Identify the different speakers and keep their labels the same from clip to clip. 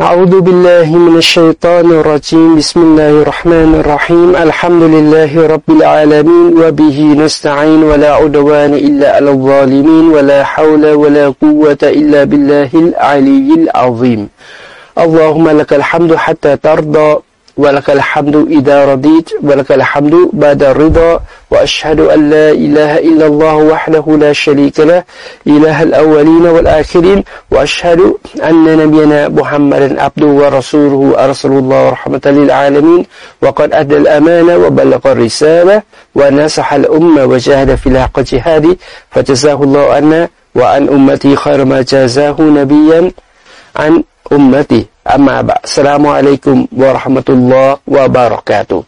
Speaker 1: أعوذ بالله من الشيطان الرجيم بسم الله الرحمن الرحيم الحمد لله رب العالمين وبه نستعين ولا عدوان إلا على الظالمين ولا حول ولا قوة إلا بالله العلي العظيم اللهم لك الحمد حتى ترضى ولك الحمد إذا رضيت ولك الحمد بعد الرضا وأشهد أن لا إله إلا الله وحده لا شريك له إله الأولين والآخرين وأشهد أن نبينا محمدا عبده ورسوله أرسل الله رحمة للعالمين وقد أدى الأمانة وبلغ الرسالة ونصح الأمة وجاهد في الحق جهاده فجزاه الله عنا وعن أمتي خير ما جازاه نبيا عن أمتي. أما بعد السلام عليكم ورحمة الله وبركاته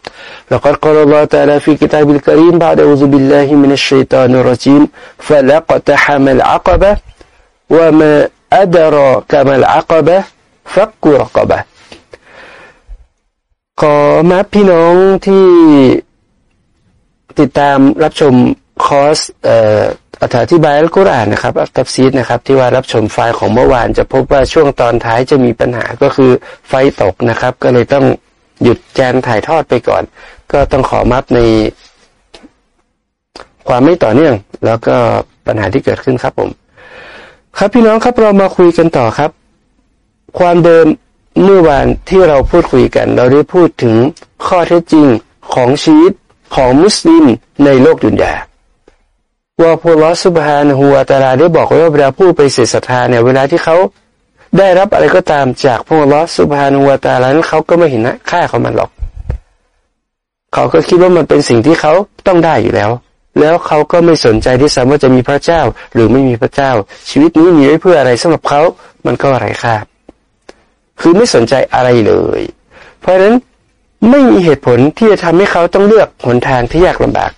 Speaker 1: لقد قال الله تعالى في كتاب الكريم بعد أعوذ بالله من الشيطان الرجيم فلقتحم العقبة وما أدراك ما العقبة فك رقبة ขอมาพี่น้องที่ติดตามรับชมคอร์ส อธิบายอัลกุรอานนะครับอัลตัฟซีรนะครับ ที่ว่ารับชมไฟล์ของเมื่อวานจะพบว่าช่วงตอนท้ายจะมีปัญหาก็คือไฟตกนะครับ ก็เลยต้องหยุดแจนถ่ายทอดไปก่อน ก็ต้องขอมับใน ความไม่ต่อเนื่อง แล้วก็ปัญหาที่เกิดขึ้นครับผม ครับพี่น้องครับเรามาคุยกันต่อครับ ความเดิมเมื่อวานที่เราพูดคุยกัน เราได้พูดถึงข้อเท็จจริงของชีวิตของมุสลิมในโลกดุนยา ว่าพระลอสุบฮานหัวตาลาได้บอกว่าเวลาผู้ไปเสียศรัทธาเนี่ยเวลาที่เขาได้รับอะไรก็ตามจากพระลอสุบฮานหัวตาลานั้นเขาก็ไม่เห็นนะค่าของมันหรอก เขาก็คิดว่ามันเป็นสิ่งที่เขาต้องได้อยู่แล้ว แล้วเขาก็ไม่สนใจที่สามว่าจะมีพระเจ้าหรือไม่มีพระเจ้า ชีวิตนี้มีไว้เพื่ออะไรสำหรับเขา มันก็ไร้ค่าคือไม่สนใจอะไรเลย เพราะฉะนั้นไม่มีเหตุผลที่จะทำให้เขาต้องเลือกหนทางที่ยากลำบาก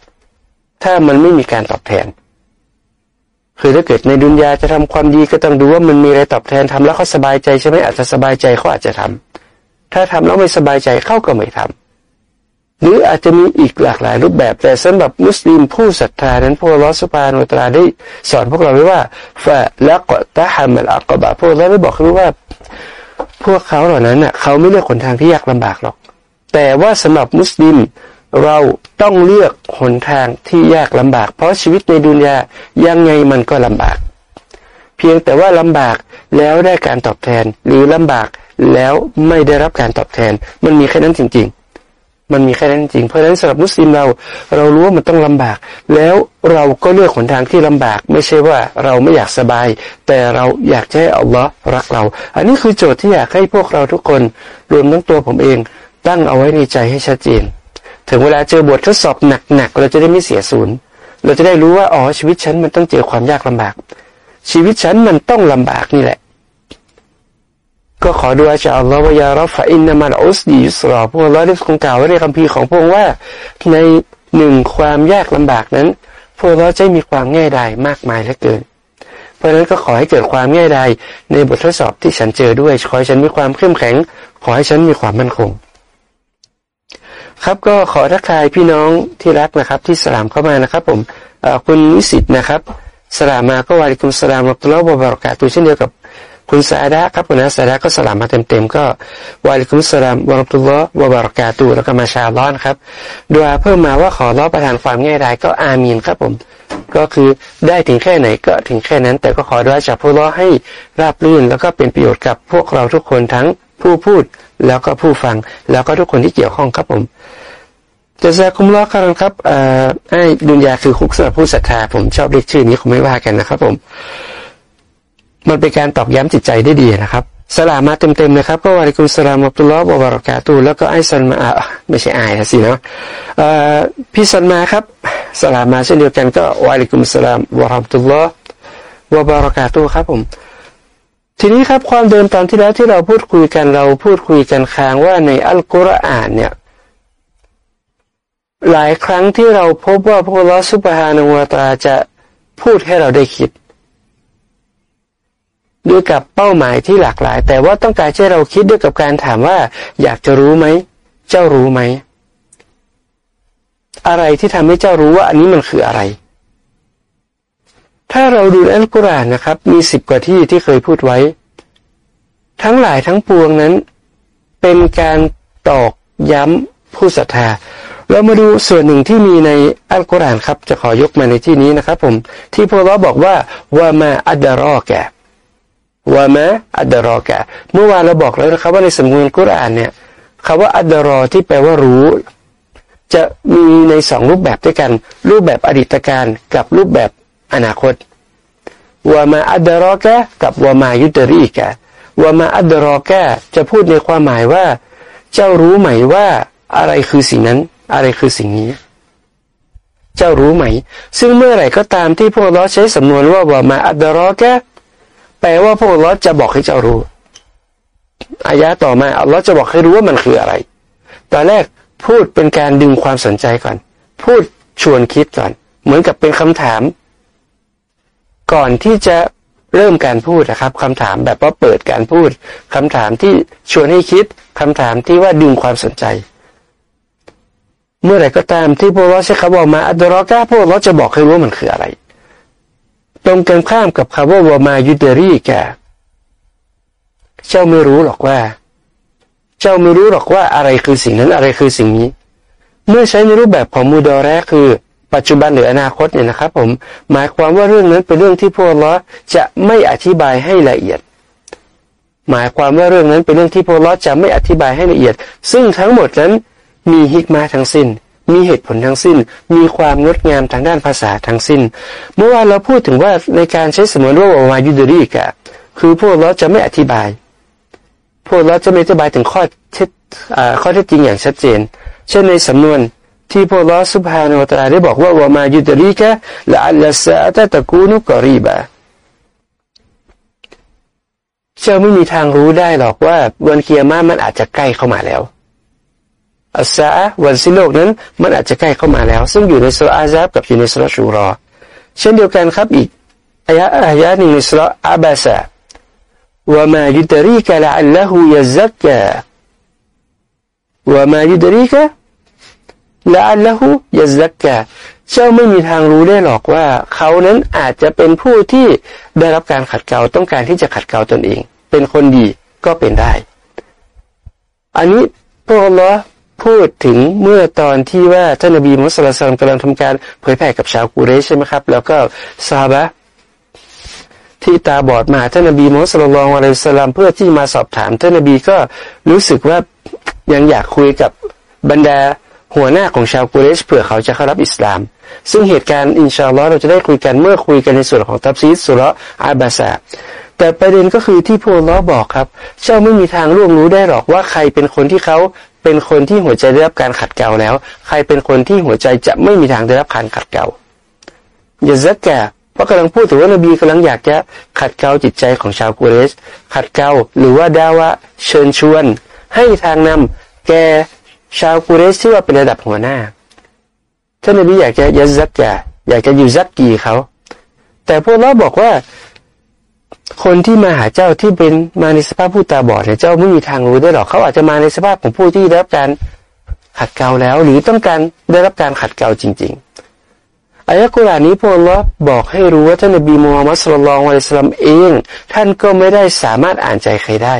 Speaker 1: ถ้ามันไม่มีการตอบแทน คือถ้าเกิดในดุนยาจะทำความดีก็ต้องดูว่ามันมีอะไรตอบแทนทำแล้วเขาสบายใจใช่ไหมอาจจะสบายใจเขาอาจจะทำถ้าทำแล้วไม่สบายใจเขาก็ไม่ทำหรืออาจจะมีอีกหลากหลายรูปแบบ แต่สำหรับมุสลิมผู้ศรัทธานั้นพวกลอสุปานตราได้สอนพวกเราไว้ว่าฟะละกตะฮามัลอักบะพวกเราได้บอกรู้ว่า พวกเขาเหล่านั้นน่ะเขาไม่เลือกหนทางที่ยากลำบากหรอก แต่ว่าสำหรับมุสลิม เราต้องเลือกหนทางที่ยากลำบาก เพราะชีวิตในดุนยายังไงมันก็ลำบาก เพียงแต่ว่าลำบากแล้วได้การตอบแทน หรือลำบากแล้วไม่ได้รับการตอบแทน มันมีแค่นั้นจริง ๆ มันมีแค่นั้นจริง เพราะฉะนั้นสำหรับมุสลิมเรา เรารู้ว่ามันต้องลำบาก แล้วเราก็เลือกหนทางที่ลำบาก ไม่ใช่ว่าเราไม่อยากสบาย แต่เราอยากให้อัลลอฮ์รักเรา อันนี้คือโจทย์ที่อยากให้พวกเราทุกคน รวมทั้งตัวผมเอง ตั้งเอาไว้ในใจให้ชัดเจน ถึงเวลาเจอบททดสอบหนักๆเราจะได้ไม่เสียศูนย์ เราจะได้รู้ว่าอ๋อชีวิตฉันมันต้องเจอความยากลำบาก ชีวิตฉันมันต้องลำบากนี่แหละ ก็ขอดูอาจารย์อัลลอฮฺว่ายารับฟะอินนามัลอุสดียุสรอพวกเราได้คงกล่าวไว้ในคัมภีร์ของพระองค์ว่า ในหนึ่งความยากลำบากนั้น พวกเราจะมีความง่ายดายมากมายเหลือเกินเพราะฉะนั้นก็ขอให้เกิดความง่ายดายในบททดสอบที่ฉันเจอด้วย ขอให้ฉันมีความเข้มแข็ง ขอให้ฉันมีความมั่นคง ครับก็ขอทักทายพี่น้องที่รักนะครับ ที่สลามเข้ามานะครับ ผมคุณวิสิตนะครับสลามมาก็วาริคุมสลามอัลลอฮฺบารกาตุเช่นเดียวกับคุณสาดะครับคุณอาสาดะก็สลามมาเต็มๆก็วาริคุมสลามวะรัตุลลอฮฺบารกาตุแล้วก็มาชาล้อนครับดูอาเพิ่มมาว่าขอร้อประทานความง่ายดายก็อามีนครับผม ก็คือได้ถึงแค่ไหนก็ถึงแค่นั้น แต่ก็ขอด้วยจากพระล้อให้ราบรื่น แล้วก็เป็นประโยชน์กับพวกเราทุกคนทั้งผู้พูดแล้วก็ผู้ฟัง แล้วก็ทุกคนที่เกี่ยวข้องครับผม จะแซคุมล้อกันครับไอ้ดุนยาคือคุกสำหรับผู้ศรัทธาผมชอบเรียกชื่อนี้คงไม่ว่ากันนะครับผม มันเป็นการตอกย้ำจิตใจได้ดีนะครับสลามาเต็มๆนะครับ ก็วาริกุมสลามอับตุลลอฮ์บวารากาตูแล้วก็ไอซันมาไม่ใช่ไอสิเนาะพี่ซันมาครับสลามาเช่นเดียวกันก็วาริกุมสลามวะรัมตุลลอฮ์บารากาตูครับผมทีนี้ครับความเดิมตอนที่แล้วที่เราพูดคุยกันเราพูดคุยกันค้างว่าในอัลกุรอานเนี่ย หลายครั้งที่เราพบว่าพระลอสุบฮานวตาจะพูดให้เราได้คิด ด้วยกับเป้าหมายที่หลากหลาย แต่ว่าต้องการให้เราคิดด้วยกับการถามว่า อยากจะรู้ไหม เจ้ารู้ไหม อะไรที่ทำให้เจ้ารู้ว่าอันนี้มันคืออะไร ถ้าเราดูอัลกุรอานนะครับ มีสิบกว่าที่ที่เคยพูดไว้ ทั้งหลายทั้งปวงนั้น เป็นการตอกย้ำผู้ศรัทธา เรามาดูส่วนหนึ่งที่มีในอัลกุรอานครับ จะขอยกมาในที่นี้นะครับผม ที่พวกเราบอกว่าว่ามาอัดรอแกว่ามาอัดรอแกเมื่อวานเราบอกแล้วนะครับ ว่าในสำนวนกุรอานเนี่ยคำว่าอัดรอที่แปลว่ารู้ จะมีในสองรูปแบบด้วยกัน รูปแบบอดีตการกับรูปแบบอนาคตว่ามาอัดรอแกกับว่ามายุตรีแกว่ามาอัดรอแกจะพูดในความหมายว่า เจ้ารู้ไหมว่า อะไรคือสิ่งนั้น อะไรคือสิ่งนี้ เจ้ารู้ไหม ซึ่งเมื่อไหร่ก็ตามที่พวกเราใช้สำนวนว่าว่ามาอัดรอแกแปลว่าพวกเราจะบอกให้เจ้ารู้อายะต่อมาอัลลอฮ์จะบอกให้รู้ว่ามันคืออะไร ตอนแรกพูดเป็นการดึงความสนใจก่อน พูดชวนคิดก่อน เหมือนกับเป็นคำถาม ก่อนที่จะเริ่มการพูดนะครับคำถามแบบว่าเปิดการพูดคำถามที่ชวนให้คิดคำถามที่ว่าดึงความสนใจ เมื่อไหร่ก็ตามที่พวกเราใช้คำว่ามาอัดรอกาพวกเราจะบอกให้รู้มันคืออะไร ตรงกันข้ามกับคำว่าวามายุเดรีแกเจ้าไม่รู้หรอกว่า เจ้าไม่รู้หรอกว่าอะไรคือสิ่งนั้นอะไรคือสิ่งนี้ เมื่อใช้ในรูปแบบของมูดอแรคือ ปัจจุบันหรืออนาคตเนี่ยนะครับ ผม หมายความว่าเรื่องนั้นเป็นเรื่องที่พวกเราจะไม่อธิบายให้ละเอียดหมายความว่าเรื่องนั้นเป็นเรื่องที่พวกเราจะไม่อธิบายให้ละเอียด ซึ่งทั้งหมดนั้น มีฮิกมาทั้งสิ้น มีเหตุผลทั้งสิ้น มีความงดงามทางด้านภาษาทั้งสิ้น เมื่อวานเราพูดถึงว่าในการใช้สมมติว่าวายุดรีกะคือพวกเราจะไม่อธิบาย พวกเราจะไม่อธิบายถึงข้อเท็จข้อเท็จจริงอย่างชัดเจน เช่นในสำนวนที่พระลอสุบฮานตาได้บอกว่าว่ามายุดรีกะละอัลลสาตะตะกูนุกรีบะเจ้าไม่มีทางรู้ได้หรอกว่าวันเกียร์มามันอาจจะใกล้เข้ามาแล้ว อัสซาวันสิ้นโลกนั้น มันอาจจะใกล้เข้ามาแล้ว ซึ่งอยู่ในสุรอาซาบกับอยู่ในสุรชูรอ เช่นเดียวกันครับอีกอายะอายะหนึ่งในสุรอาบาสะว่ามายุดรีกะละอัลลอฮุยะซักกะว่ามายุดรีกะละอัลละหูยะซักกะเจ้าไม่มีทางรู้ได้หรอกว่า เขานั้นอาจจะเป็นผู้ที่ได้รับการขัดเกลาต้องการที่จะขัดเกลาตนเอง เป็นคนดีก็เป็นได้ อันนี้พระองค์ พูดถึงเมื่อตอนที่ว่าท่านนบีมุสลิมกำลังทำการเผยแผ่กับชาวกูเรชใช่ไหมครับ แล้วก็ซาบะที่ตาบอดมาท่านนบีมุสลิมลองอะลัยสลามเพื่อที่มาสอบถามท่านนบีก็รู้สึกว่ายังอยากคุยกับบรรดาหัวหน้าของชาวกุเรชเผื่อเขาจะเข้ารับอิสลาม ซึ่งเหตุการณ์อินชาอัลลอฮ์เราจะได้คุยกันเมื่อคุยกันในส่วนของตับซีสุรอาบาซาแต่ประเด็นก็คือที่พวกล้อบอกครับ เจ้าไม่มีทางร่วงรู้ได้หรอกว่าใครเป็นคนที่เขา เป็นคนที่หัวใจได้รับการขัดเกลาแล้ว ใครเป็นคนที่หัวใจจะไม่มีทางได้รับการขัดเกลาอย่าซักแกเพราะกำลังพูดถึงว่านบีกำลังอยากจะขัดเกลาจิตใจของชาวกุเรช ขัดเกลาหรือว่าดาวะเชิญชวน ให้ทางนำแกชาวกุเรชที่ว่าเป็นระดับหัวหน้าท่านนบีอยากจะยัซักแกอยากจะอยู่ซักกีเขาแต่พวกเราบอกว่า คนที่มาหาเจ้าที่เป็นมาในสภาพผู้ตาบอดเนี่ยเจ้าไม่มีทางรู้ได้หรอกเขาอาจจะมาในสภาพของผู้ที่ได้รับการขัดเกลาแล้ว หรือต้องการได้รับการขัดเกลาจริง ๆอายะกุรานี้พวกเราบอกให้รู้ว่าท่านนบีมูฮัมมัดสุลลัลวะลัยสลัมเอง ท่านก็ไม่ได้สามารถอ่านใจใครได้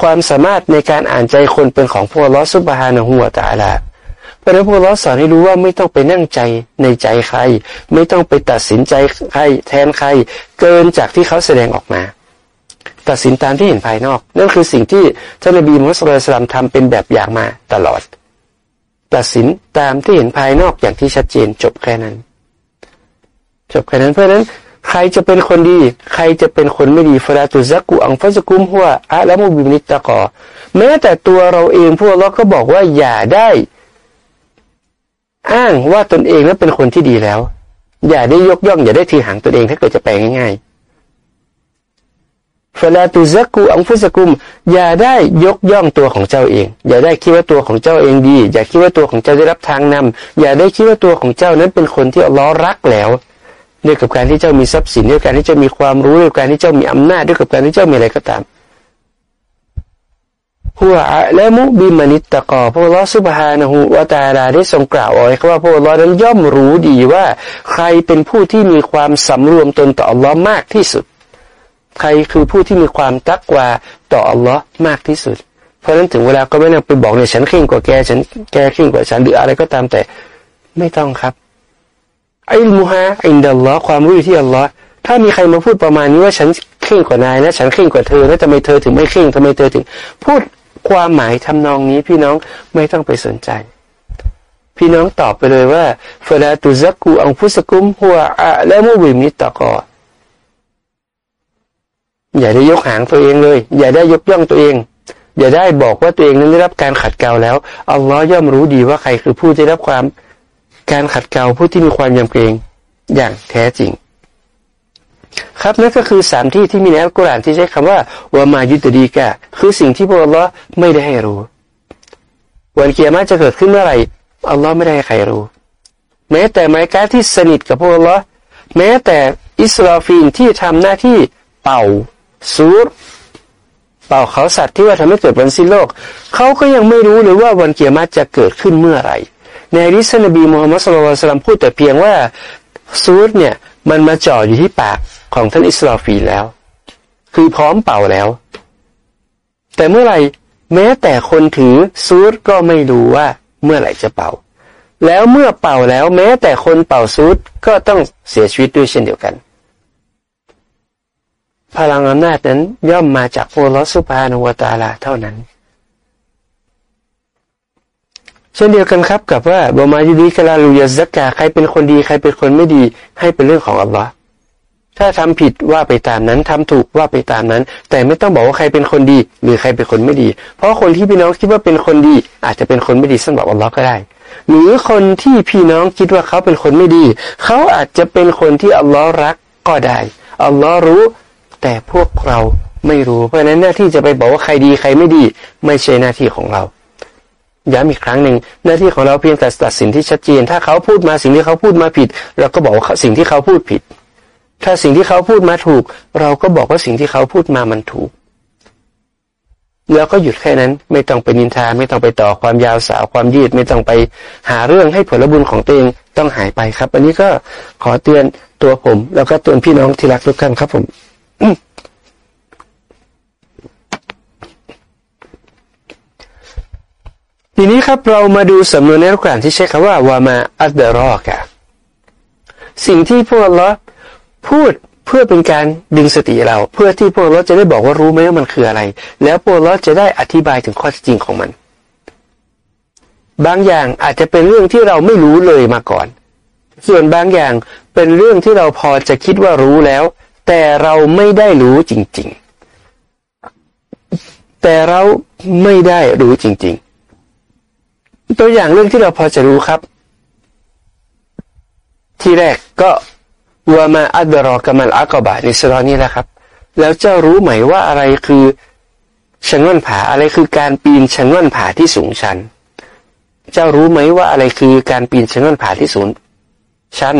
Speaker 1: ความสามารถในการอ่านใจคนเป็นของพวกลอสุบฮานะหัวตาลา พราะนั้นพวกลอสอนให้รู้ว่าไม่ต้องไปนั่งใจในใจใคร ไม่ต้องไปตัดสินใจใครแทนใคร เกินจากที่เขาแสดงออกมา ตัดสินตามที่เห็นภายนอก นั่นคือสิ่งที่ท่านนบีมุสลิมทำเป็นแบบอย่างมาตลอด ตัดสินตามที่เห็นภายนอกอย่างที่ชัดเจนจบแค่นั้น จบแค่นั้นเพราะนั้นใครจะเป็นคนดี ใครจะเป็นคนไม่ดีฟราตุซักกุอังฟัสกุมหัวอะละมุบินิตะกอแม้แต่ตัวเราเองพวกเราก็บอกว่าอย่าได้ อ้างว่าตนเองนั้นเป็นคนที่ดีแล้ว อย่าได้ยกย่อง อย่าได้ทีหางตนเองถ้าเกิดจะแปลง่ายๆฟลาตุซักกุอังฟุสกุม อย่าได้ยกย่องตัวของเจ้าเอง อย่าได้คิดว่าตัวของเจ้าเองดี อย่าคิดว่าตัวของเจ้าได้รับทางนำอย่าได้คิดว่าตัวของเจ้านั้นเป็นคนที่อัลลอฮ์รักแล้วด้วยกับการที่เจ้ามีทรัพย์สินด้วยการที่เจ้ามีความรู้ด้วยการที่เจ้ามีอำนาจด้วยกับการที่เจ้ามีอะไรก็ตาม หัวและมุบิมานิตตะกอพระลอสุบฮานะฮูวาตาลาได้ทรงกล่าวเอาไว้ว่าพระลอนั้นย่อมรู้ดีว่า ใครเป็นผู้ที่มีความสำรวมตนต่ออัลลอฮ์มากที่สุด ใครคือผู้ที่มีความตักวาต่ออัลลอฮ์มากที่สุด เพราะฉะนั้นถึงเวลาก็ไม่ต้องไปบอกเนี่ยฉันเข่งกว่าแกฉันแกเข่งกว่าฉันหรืออะไรก็ตามแต่ไม่ต้องครับไอ้มูฮะอินดัลลอฮ์ความรู้ที่อัลลอฮ์ถ้ามีใครมาพูดประมาณนี้ว่าฉันเข่งกว่านายนะ ฉันเข่งกว่าเธอแล้วทำไมเธอถึงไม่เข่งทำไมเธอถึง พูด ความหมายทำนองนี้พี่น้องไม่ต้องไปสนใจ พี่น้องตอบไปเลยว่าฟลาตุซักกูอังฟุสกุมหัวอะและมุบิมิตตะกออย่าได้ยกหางตัวเองเลย อย่าได้ยกย่องตัวเอง อย่าได้บอกว่าตัวเองนั้นได้รับการขัดเกลาแล้วอัลลอฮ์ย่อมรู้ดีว่าใครคือผู้ได้รับความการขัดเกลาผู้ที่มีความยำเกรงอย่างแท้จริง ครับนั่นก็คือสามที่ที่มีในอัลกุรอานที่ใช้คำว่าวามายุตดีกะคือสิ่งที่พระอัลลอฮ์ไม่ได้ให้รู้ วันเกียรติจะเกิดขึ้นเมื่อไหร่อัลลอฮ์ไม่ได้ให้ใครรู้ แม้แต่ไมกาที่สนิทกับพระอัลลอฮ์แม้แต่อิสราฟีนที่ทำหน้าที่เป่าซูรเป่าเขาสัตว์ที่ว่าทำให้เกิดวันสิ้นโลก เขาก็ยังไม่รู้เลยว่าวันเกียรติจะเกิดขึ้นเมื่อไหร่ในริสนบีมูฮัมมัดสุลตัลลัมพูดแต่เพียงว่าซูรเนี่ยมันมาจ่ออยู่ที่ปาก ของท่านอิสราฟีแล้ว คือพร้อมเป่าแล้ว แต่เมื่อไหร่แม้แต่คนถือซูรก็ไม่รู้ว่าเมื่อไหร่จะเป่า แล้วเมื่อเป่าแล้วแม้แต่คนเป่าซูรก็ต้องเสียชีวิตด้วยเช่นเดียวกัน พลังอำนาจนั้นย่อมมาจากโอลสุภานุวตาลาเท่านั้น เช่นเดียวกันครับกับว่าบมายุดีกลาลูยาซักกาใครเป็นคนดีใครเป็นคนไม่ดีให้เป็นเรื่องของอัลลอฮ์ ถ้าทำผิดว่าไปตามนั้นทำถูกว่าไปตามนั้น แต่ไม่ต้องบอกว่าใครเป็นคนดี หรือใครเป็นคนไม่ดี เพราะคนที่พี่น้องคิดว่าเป็นคนดี อาจจะเป็นคนไม่ดีสำหรับอัลลอฮ์ก็ได้ หรือคนที่พี่น้องคิดว่าเขาเป็นคนไม่ดี เขาอาจจะเป็นคนที่อัลลอฮ์รักก็ได้อัลลอฮ์รู้ แต่พวกเราไม่รู้ เพราะนั้นหน้าที่จะไปบอกว่าใครดีใครไม่ดี ไม่ใช่หน้าที่ของเราย้ำอีกครั้งหนึ่งหน้าที่ของเราเพียงแต่ตัดสินที่ชัดเจน ถ้าเขาพูดมาสิ่งที่เขาพูดมาผิด เราก็บอกว่าสิ่งที่เขาพูดผิด ถ้าสิ่งที่เขาพูดมาถูก เราก็บอกว่าสิ่งที่เขาพูดมามันถูก แล้วก็หยุดแค่นั้น ไม่ต้องไปนินทา ไม่ต้องไปต่อความยาวสาวความยืด ไม่ต้องไปหาเรื่องให้ผลบุญของตัวเองต้องหายไปครับ อันนี้ก็ขอเตือนตัวผม แล้วก็เตือนพี่น้องที่รักทุกท่านครับผมทีนี้ครับเรามาดูสำนวนในอัลกุรอานที่ใช้คำว่าวามาอัดรอกะสิ่งที่พวกเรา พูดเพื่อเป็นการดึงสติเรา เพื่อที่พวกเราจะได้บอกว่ารู้ไหมว่ามันคืออะไร แล้วพวกเราจะได้อธิบายถึงข้อจริงของมัน บางอย่างอาจจะเป็นเรื่องที่เราไม่รู้เลยมาก่อน ส่วนบางอย่างเป็นเรื่องที่เราพอจะคิดว่ารู้แล้ว แต่เราไม่ได้รู้จริง ๆ แต่เราไม่ได้รู้จริง ๆ ตัวอย่างเรื่องที่เราพอจะรู้ครับ ที่แรกก็ วามาอัดรอกามัลอากบะในสรอนี้แหละครับ แล้วเจ้ารู้ไหมว่าอะไรคือชะง่อนผาอะไรคือการปีนชะง่อนผาที่สูงชัน เจ้ารู้ไหมว่าอะไรคือการปีนชะง่อนผาที่สูงชัน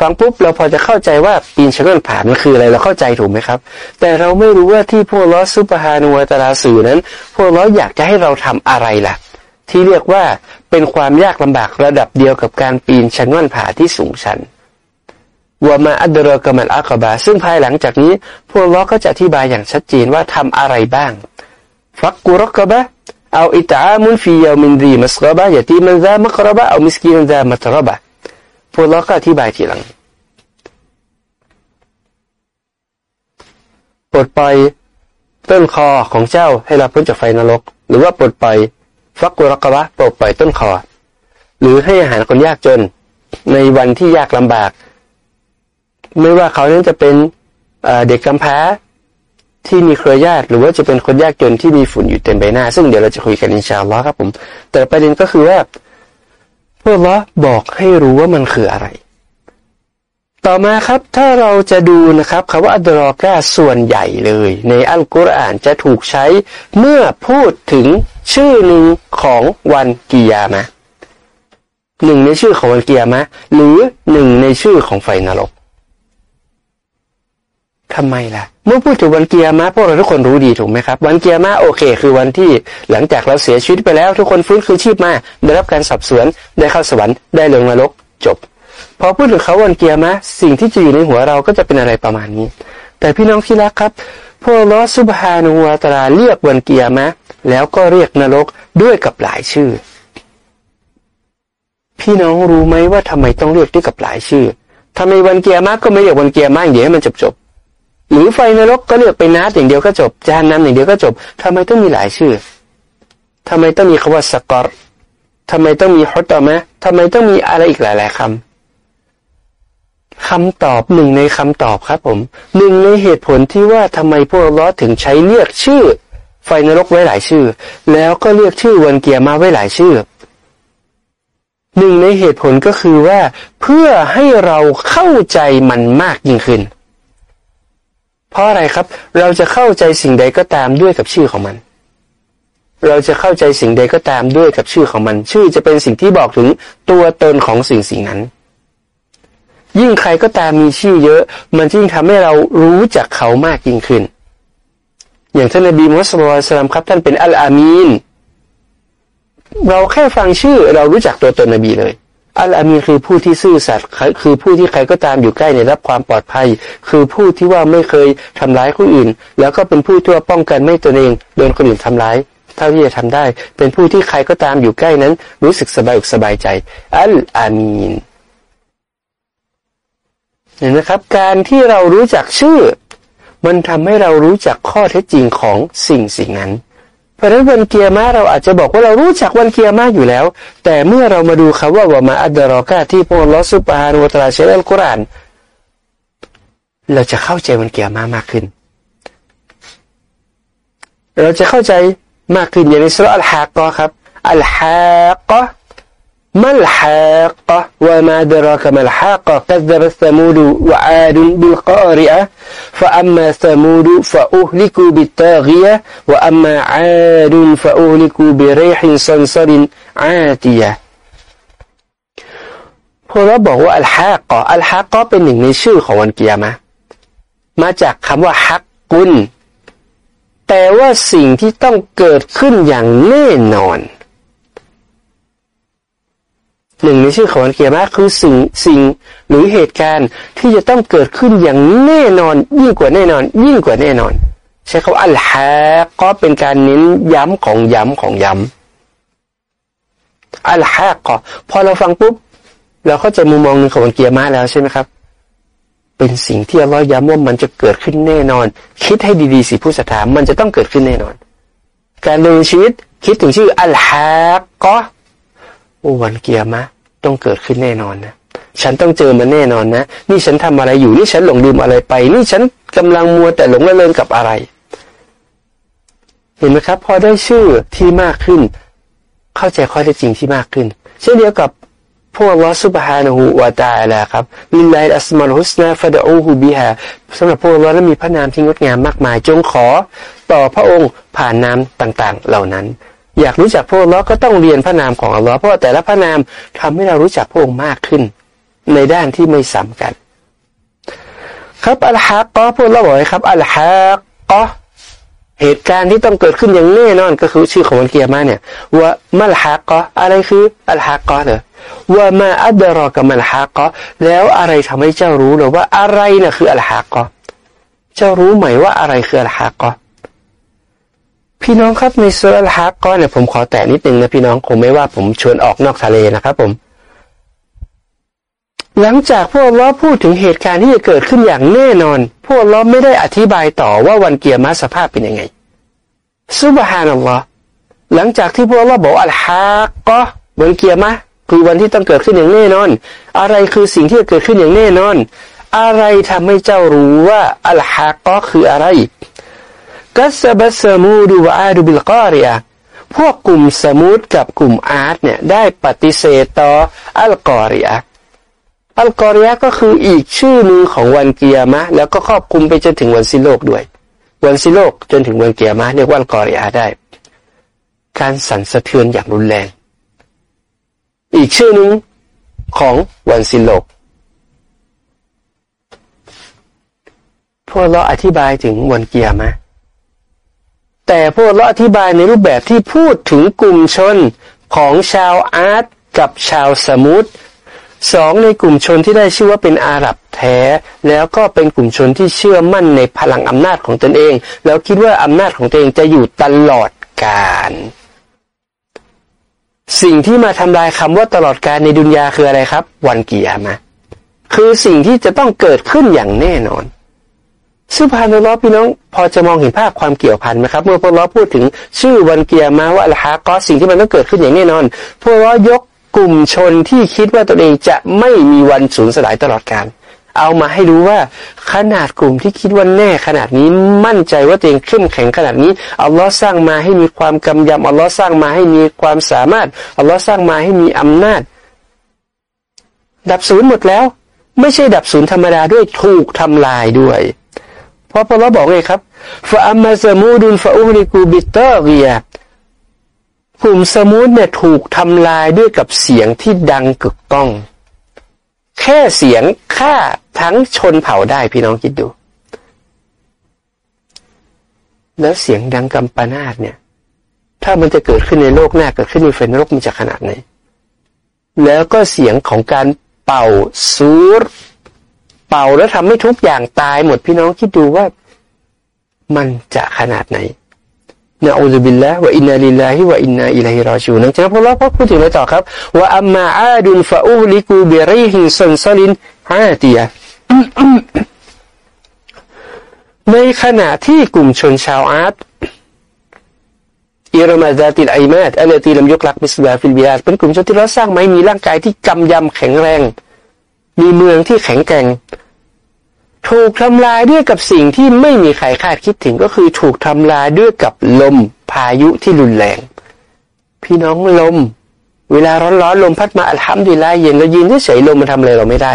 Speaker 1: ฟังปุ๊บเราพอจะเข้าใจว่าปีนชะง่อนผามันคืออะไรเราเข้าใจถูกไหมครับ แต่เราไม่รู้ว่าที่พวกล้อซุปฮานุวตาลาสื่อนั้น พวกล้ออยากจะให้เราทำอะไรล่ะ ที่เรียกว่าเป็นความยากลำบากระดับเดียวกับการปีนชันง่อนผาที่สูงชัน วามาอัดรอกมัลอากบา ซึ่งภายหลังจากนี้พวกล้อก็จะอธิบายอย่างชัดเจนว่าทำอะไรบ้าง ฟักกุรกบะเอาอิตามุนฟียามินดีมัสกบะยาตีมันซามักรบะเอามิสกีนซามัตรบะพวกล้อก็อธิบายทีหลังปลดปล่อยต้นคอของเจ้าให้เราพ้นจากไฟนรก หรือว่าปลดปล่อยฟักกุรกวะปลดปล่อยต้นคอ หรือให้อาหารคนยากจน ในวันที่ยากลำบาก ไม่ว่าเขานั้นจะเป็นเด็กกำพร้าที่มีเครือญาติหรือว่าจะเป็นคนยากจนที่มีฝุ่นอยู่เต็มใบหน้า ซึ่งเดี๋ยวเราจะคุยกันอินชาอัลลอฮ์ครับผม แต่ประเด็นก็คือว่าพวกเราบอกให้รู้ว่ามันคืออะไร ต่อมาครับถ้าเราจะดูนะครับคำว่าอัลรอกาส่วนใหญ่เลย ในอัลกุรอานจะถูกใช้เมื่อพูดถึงชื่อหนึ่งของวันกิยามะหนึ่งในชื่อของวันกิยามะหรือหนึ่งในชื่อของไฟนรก ทำไมล่ะ เมื่อพูดถึงวันเกียร์มาพวกเราทุกคนรู้ดีถูกไหมครับ วันเกียร์มาโอเค คือวันที่หลังจากเราเสียชีวิตไปแล้ว ทุกคนฟื้นคืนชีพมา ได้รับการสอบสวน ได้เข้าสวรรค์ได้ลงนรกจบ พอพูดถึงเขาวันเกียร์มาสิ่งที่จะอยู่ในหัวเราก็จะเป็นอะไรประมาณนี้ แต่พี่น้องที่รักครับ พวกลอสุบฮานูวาตาเรียกวันเกียร์มะแล้วก็เรียกนรกด้วยกับหลายชื่อ พี่น้องรู้ไหมว่าทำไมต้องเรียกด้วยกับหลายชื่อทำไมวันเกียร์มะก็ไม่เรียกวันเกียร์มะอย่างเดียวให้มันจบจบ หรือไฟนรกก็เรียกไปนัดอย่างเดียวก็จบจานน้ำอย่างเดียวก็จบทำไมต้องมีหลายชื่อทำไมต้องมีคำว่าสกอร์ทำไมต้องมีฮอตตอมะทำไมต้องมีอะไรอีกหลาย ๆคำคำตอบหนึ่งในคำตอบครับผมหนึ่งในเหตุผลที่ว่าทำไมพวกล้อถึงใช้เรียกชื่อ ไฟนรกไว้หลายชื่อ แล้วก็เรียกชื่อวันเกียร์มาไว้หลายชื่อหนึ่งในเหตุผลก็คือว่าเพื่อให้เราเข้าใจมันมากยิ่งขึ้น เพราะอะไรครับ เราจะเข้าใจสิ่งใดก็ตามด้วยกับชื่อของมัน เราจะเข้าใจสิ่งใดก็ตามด้วยกับชื่อของมัน ชื่อจะเป็นสิ่งที่บอกถึงตัวตนของสิ่งสิ่งนั้น ยิ่งใครก็ตามมีชื่อเยอะ มันยิ่งทำให้เรารู้จักเขามากยิ่งขึ้น อย่างท่านนบีมุสลิมครับท่านเป็นอัลอามีนเราแค่ฟังชื่อเรารู้จักตัวตนนบีเลย อัลอามีคือผู้ที่ซื่อสัตย์คือผู้ที่ใครก็ตามอยู่ใกล้ในรับความปลอดภัย คือผู้ที่ว่าไม่เคยทำร้ายผู้อื่น แล้วก็เป็นผู้ที่ป้องกันไม่ตนเองโดนคนอื่นทำร้ายเท่าที่จะทำได้ เป็นผู้ที่ใครก็ตามอยู่ใกล้นั้น รู้สึกสบายอกสบายใจ อัลอามีนเห็นไหมครับ การที่เรารู้จักชื่อ มันทำให้เรารู้จักข้อเท็จจริงของสิ่งสิ่งนั้น ราะฉะนั้นวันเกียร์มาเราอาจจะบอกว่าเรารู้จักวันเกียร์มาอยู่แล้ว แต่เมื่อเรามาดูคำว่าวามาอัดรอกาที่พระลอสุปานุตราเชลกุรานเราจะเข้าใจวันเกียร์มามากขึ้น เราจะเข้าใจมากขึ้นอย่างในสุรอัลฮะก็ครับอัลฮะก็ ما الحاقة وما أدراك ما الحاقة كذب ثمود وعاد بالقارئة فأما ثمود فأهلكوا بالطاغية وأما عاد فأهلكوا بريح صنصر عاتية พวกเราบอกว่าอัลฮากะอัลฮากะเป็นหนึ่งในชื่อของวันเกียร์มามาจากคำว่าฮักกุลแต่ว่าสิ่งที่ต้องเกิดขึ้นอย่างแน่นอน หนึ่งในชื่อของวันเกียรติคือสิ่งสิ่งหรือเหตุการณ์ที่จะต้องเกิดขึ้นอย่างแน่นอน ยิ่งกว่าแน่นอน ยิ่งกว่าแน่นอน ใช้คำอัลฮะก็เป็นการเน้นย้ำของย้ำของย้ำอัลฮะก็พอเราฟังปุ๊บเราเข้าใจมุมมองหนึ่งของวันเกียรติแล้วใช่ไหมครับ เป็นสิ่งที่อัลลอฮ์ย้ำว่ามันจะเกิดขึ้นแน่นอน คิดให้ดีๆสิผู้ศรัทธามันจะต้องเกิดขึ้นแน่นอน การดำเนินชีวิตคิดถึงชื่ออัลฮะก็วันเกียร์มา ต้องเกิดขึ้นแน่นอนนะฉันต้องเจอมันแน่นอนนะ นี่ฉันทำอะไรอยู่ นี่ฉันหลงลืมอะไรไป นี่ฉันกำลังมัวแต่หลงละเลงกับอะไร เห็นไหมครับ พอได้ชื่อที่มากขึ้น เข้าใจข้อเท็จจริงที่มากขึ้น เช่นเดียวกับพวกลอสุบฮานะฮูวาตาละครับลิลลอัสมาลฮุสนาฟะดอูฮูบิฮาสำหรับพวกลอนั้นมีพระนามที่งดงามมากมาย จงขอต่อพระองค์ผ่านนามต่าง ๆ เหล่านั้น อยากรู้จักพระองค์ก็ต้องเรียนพระนามของอัลลอฮ์เพราะแต่ละพระนามทำให้เรารู้จักพระองค์มากขึ้น ในด้านที่ไม่ซ้ากัน ครับอัลฮะก็พูดเราบอกครับอัลฮะก็เหตุการณ์ที่ต้องเกิดขึ้นอย่างแน่นอนก็คือชื่อของวันเกียร์มาเนี่ยว่ามัลฮะก็อะไรคืออัลฮะก็เหรอว่ามาอัดรอกับมัลฮะก็แล้วอะไรทำให้เจ้ารู้หรือว่าอะไรน่ะคืออัลฮะก็เจ้ารู้ไหมว่าอะไรคืออัลฮะก็ พี่น้องครับในสุรฮักก็เนี่ยผมขอแตะนิดนึงนะพี่น้องคงไม่ว่าผมชวนออกนอกทะเลนะครับผม หลังจากพวกล้อพูดถึงเหตุการณ์ที่จะเกิดขึ้นอย่างแน่นอน พวกล้อไม่ได้อธิบายต่อว่าวันเกียร์มาสภาพเป็นยังไงซุบฮานัลลอฮ์หลังจากที่พวกล้อบอกอัลฮักก็วันเกียร์มาคือวันที่ต้องเกิดขึ้นอย่างแน่นอน อะไรคือสิ่งที่จะเกิดขึ้นอย่างแน่นอน อะไรทำให้เจ้ารู้ว่าอัลฮากเกาะฮ์ก็คืออะไร كذبت ثمود وعاد بالقارعة พวกกลุ่มษะมูดกับกลุ่มอ๊าดเนี่ยได้ปฏิเสธต่ออัลกอริอะฮ์อัลกอริอะฮ์ก็คืออีกชื่อหนึ่งของวันกิยามะฮ์ แล้วก็ครอบคลุมไปจนถึงวันสิ้นโลกด้วย วันสิ้นโลกจนถึงวันกิยามะฮ์เรียกว่าอัลกอริอะฮ์ได้ การสั่นสะเทือนอย่างรุนแรง อีกชื่อหนึ่งของวันสิโลกพวกเราอธิบายถึงวันเกียร์มะ แต่พวกเราอธิบายในรูปแบบที่พูดถึงกลุ่มชนของชาวอาร์ตกับชาวสมุทรสองในกลุ่มชนที่ได้ชื่อว่าเป็นอาหรับแท้ แล้วก็เป็นกลุ่มชนที่เชื่อมั่นในพลังอำนาจของตนเอง แล้วคิดว่าอำนาจของตัวเองจะอยู่ตลอดกาลสิ่งที่มาทำลายคำว่าตลอดกาลในดุนยาคืออะไรครับ วันกียามะ คือสิ่งที่จะต้องเกิดขึ้นอย่างแน่นอน ซึ่งพานล้อพี่น้องพอจะมองเห็นภาพความเกี่ยวพันไหมครับ เมื่อพวกเราพูดถึงชื่อวันเกียร์มาว่าละฮะก็สิ่งที่มันต้องเกิดขึ้นอย่างแน่นอน พวกเรายกกลุ่มชนที่คิดว่าตัวเองจะไม่มีวันสูญสลายตลอดกาลเอามาให้รู้ว่าขนาดกลุ่มที่คิดว่าแน่ขนาดนี้มั่นใจว่าตัวเองเข้มแข็งขนาดนี้อัลลอฮ์สร้างมาให้มีความกำยำอัลลอฮ์สร้างมาให้มีความสามารถอัลลอฮ์สร้างมาให้มีอำนาจ ดับศูนย์หมดแล้ว ไม่ใช่ดับศูนย์ธรรมดาด้วยถูกทำลายด้วย เพราะพอเราบอกไงครับฟาอัมมาสมูดุนฟาอุลิกูบิเตอร์เวียกลุ่มสมูดเนี่ยถูกทำลายด้วยกับเสียงที่ดังกึกก้อง แค่เสียงฆ่าทั้งชนเผ่าได้พี่น้องคิดดู แล้วเสียงดังกัมปนาทเนี่ย ถ้ามันจะเกิดขึ้นในโลกหน้าเกิดขึ้นในแผ่นโลกมันจะขนาดไหนแล้วก็เสียงของการเป่าซูร เป่าแล้วทำให้ทุกอย่างตายหมดพี่น้องคิดดูว่ามันจะขนาดไหนนะอูซุบิลละวะอินนาลิลลาฮิวะอินนาอิลัยฮิรอชูนังจากพวกเราพูดถึงอะไรต่อครับว่าأما عاد فأهلكوا بريح صرصر عاتيةในขณะที่กลุ่มชนชาวอาร์ตอิรมาซาติลไอมาตอัลตีลัมยุกลักมิสบาฟิลบิอาเป็นกลุ่มชนที่เราสร้างไม่มีร่างกายที่กำยำแข็งแรง มีเมืองที่แข็งแกร่ง ถูกทำลายด้วยกับสิ่งที่ไม่มีใครคาดคิดถึงก็คือถูกทำลายด้วยกับลมพายุที่รุนแรง พี่น้องลม เวลาร้อนๆลมพัดมา الحمد لله เย็นเรายืนเฉยๆลมมันทำอะไรเราไม่ได้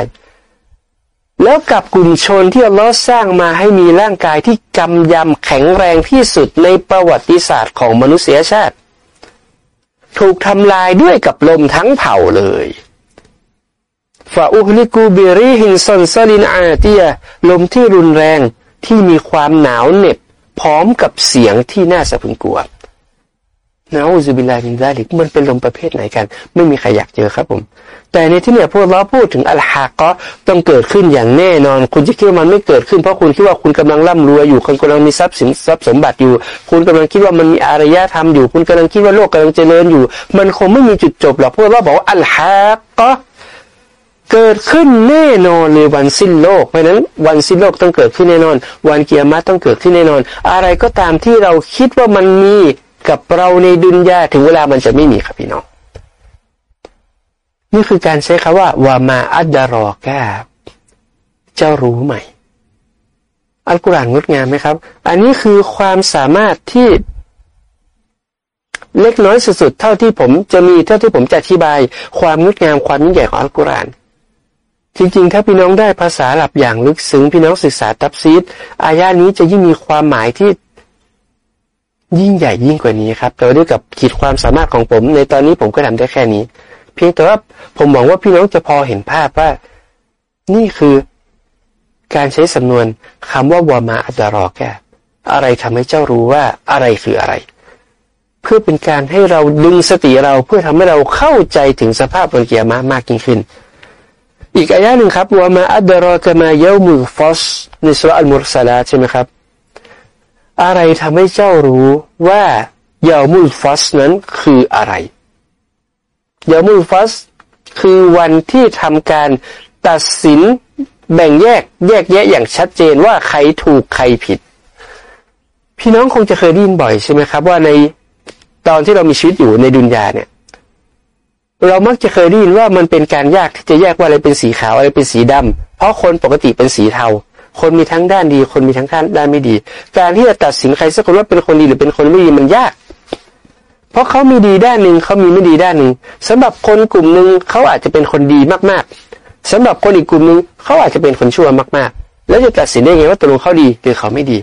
Speaker 1: แล้วกับกลุ่มชนที่อัลลอฮ์สร้างมาให้มีร่างกายที่กำยำแข็งแรงที่สุดในประวัติศาสตร์ของมนุษยชาติ ถูกทำลายด้วยกับลมทั้งเผ่าเลย فأهلكوا بريح صرصر عاتية ลมที่รุนแรงที่มีความหนาวเหน็บ พร้อมกับเสียงที่น่าสะพึงกลัวนาอูซุบิลาฮินซาลิกมันเป็นลมประเภทไหนกัน ไม่มีใครอยากเจอครับผม แต่ในที่นี้พวกเราพูดถึงอัลฮะก็ต้องเกิดขึ้นอย่างแน่นอน คุณจะคิดว่ามันไม่เกิดขึ้นเพราะคุณคิดว่าคุณกำลังร่ำรวยอยู่คุณกำลังมีทรัพย์สินทรัพย์สมบัติอยู่ คุณกำลังคิดว่ามันมีอารยธรรมอยู่ คุณกำลังคิดว่าโลกกำลังเจริญอยู่ มันคงไม่มีจุดจบหรอกพวกเราบอกว่าอัลฮะก็ เกิดขึ้นแน่นอนเลยวันสิ้นโลก เพราะนั้นวันสิ้นโลกต้องเกิดขึ้นแน่นอน วันเกียรติต้องเกิดขึ้นแน่นอน อะไรก็ตามที่เราคิดว่ามันมีกับเราในดุนยาถึงเวลามันจะไม่มีครับพี่น้อง นี่คือการใช้คำว่าวามาอัดดารอกาเจ้ารู้ไหมอัลกุรอานงดงามไหมครับ อันนี้คือความสามารถที่เล็กน้อยสุดๆ เท่าที่ผมจะมีเท่าที่ผมจะอธิบาย ความงดงามความยิ่งใหญ่ของอัลกุรอาน จริงๆ ถ้าพี่น้องได้ภาษาหลับอย่างลึกซึ้งพี่น้องศึกษาตับซีดอายานี้จะยิ่งมีความหมายที่ยิ่งใหญ่ยิ่งกว่านี้ครับ แต่ด้วยกับขีดความสามารถของผม ในตอนนี้ผมก็ทำได้แค่นี้ เพียงแต่ว่าผมหวังว่าพี่น้องจะพอเห็นภาพว่า นี่คือการใช้สำนวนคำว่าวามาอัจรอแกอะไรทำให้เจ้ารู้ว่าอะไรคืออะไร เพื่อเป็นการให้เราดึงสติเราเพื่อทำให้เราเข้าใจถึงสภาพบนเกียร์มามากยิ่งขึ้น อีกอายะหนึ่งครับว่ามาอัดรอกมาเยามุลฟอสในสุรอัลมุรสลาใช่ไหมครับ อะไรทำให้เจ้ารู้ว่าเยามุลฟอสนั้นคืออะไรเยามุลฟอสคือวันที่ทำการตัดสินแบ่งแยกแยกแยะอย่างชัดเจนว่าใครถูกใครผิด พี่น้องคงจะเคยได้ยินบ่อยใช่ไหมครับ ว่าในตอนที่เรามีชีวิตอยู่ในดุนยาเนี่ย เรามักจะเคยได้ยินว่ามันเป็นการยากที่จะแยกว่าอะไรเป็นสีขาวอะไรเป็นสีดำเพราะคนปกติเป็นสีเทา คนมีทั้งด้านดี คนมีทั้งด้านไม่ดี การที่จะตัดสินใครสักคนว่าเป็นคนดีหรือเป็นคนไม่ดีมันยาก เพราะเขามีดีด้านหนึ่งเขามีไม่ดีด้านหนึ่งสำหรับคนกลุ่มหนึ่งเขาอาจจะเป็นคนดีมากๆสำหรับคนอีกกลุ่มหนึ่งเขาอาจจะเป็นคนชั่วมากๆ แล้วจะตัดสินได้ไงว่าตกลงเขาดีหรือเขาไม่ดี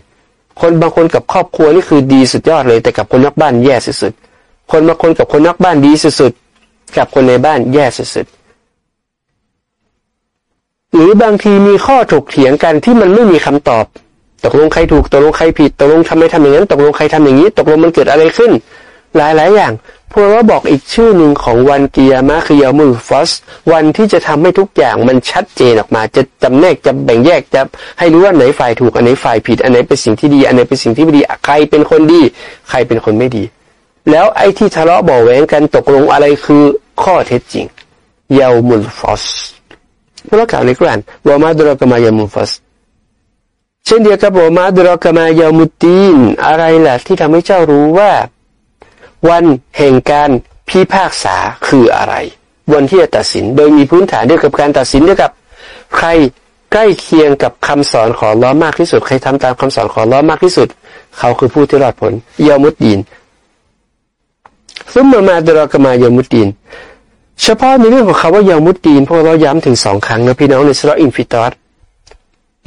Speaker 1: คนบางคนกับครอบครัวนี่คือดีสุดยอดเลย แต่กับคนนอกบ้านแย่สุดๆคนบางคนกับคนนอกบ้านดีสุดๆ กับคนในบ้านแย่สุดๆหรือบางทีมีข้อถกเถียงกันที่มันไม่มีคำตอบ ตกลงใครถูกตกลงใครผิดตกลงทำไมทำอย่างนั้นตกลงใครทำอย่างนี้ ตกลงมันเกิดอะไรขึ้น หลายๆ อย่างพวกเราบอกอีกชื่อหนึ่งของวันเกียร์มาคือยามุลฟอส วันที่จะทำให้ทุกอย่างมันชัดเจนออกมา จะจำแนกจะแบ่งแยกจะให้รู้ว่าไหนฝ่ายถูกอันไหนฝ่ายผิด อันไหนเป็นสิ่งที่ดี อันไหนเป็นสิ่งที่ไม่ดีใครเป็นคนดี ใครเป็นคนไม่ดี แล้วไอ้ที่ทะเลาะเบาแหวงกันตกลงอะไรคือข้อเท็จจริงยามุลฟอสพวกเรากล่าวในกรานวามาดรอกมายามุลฟอสเช่นเดียวกับวามาดรอกมายามุตีนอะไรล่ะที่ทำให้เจ้ารู้ว่า วันแห่งการพิพากษาคืออะไร วันที่จะตัดสินโดยมีพื้นฐานเด้วยกับการตัดสินเด้วยกับ ใครใกล้เคียงกับคำสอนของล้อมากที่สุด ใครทำตามคำสอนของล้อมากที่สุด เขาคือผู้ที่รอดผลยามุดดีน ซึ่งมามาดรากมายามุดดีน เฉพาะในเรื่องของคาว่ายามุดดีนพวกเราย้ำถึงสองครั้งนะพี่น้องในสุรอินฟิตอร์